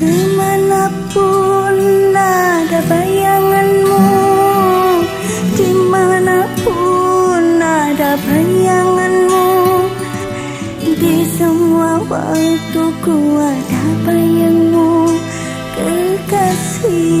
Ke mana pun ada bayanganmu Di mana pun ada bayanganmu Di semua waktuku ada bayangmu Kekasihku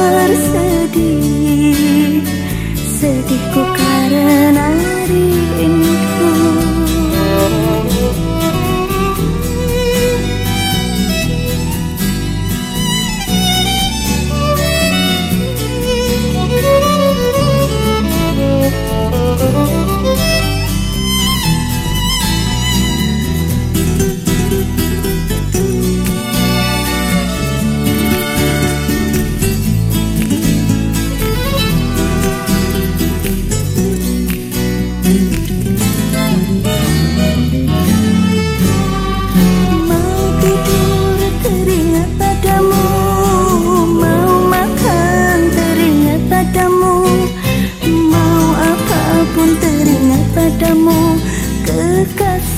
semua waktuku ada bayangmu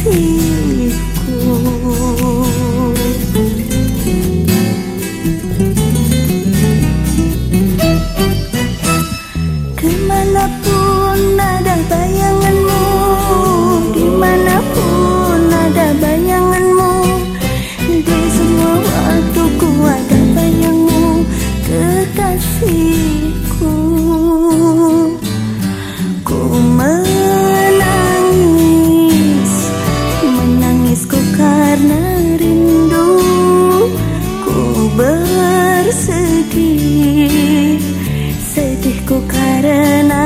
Kekasih करना।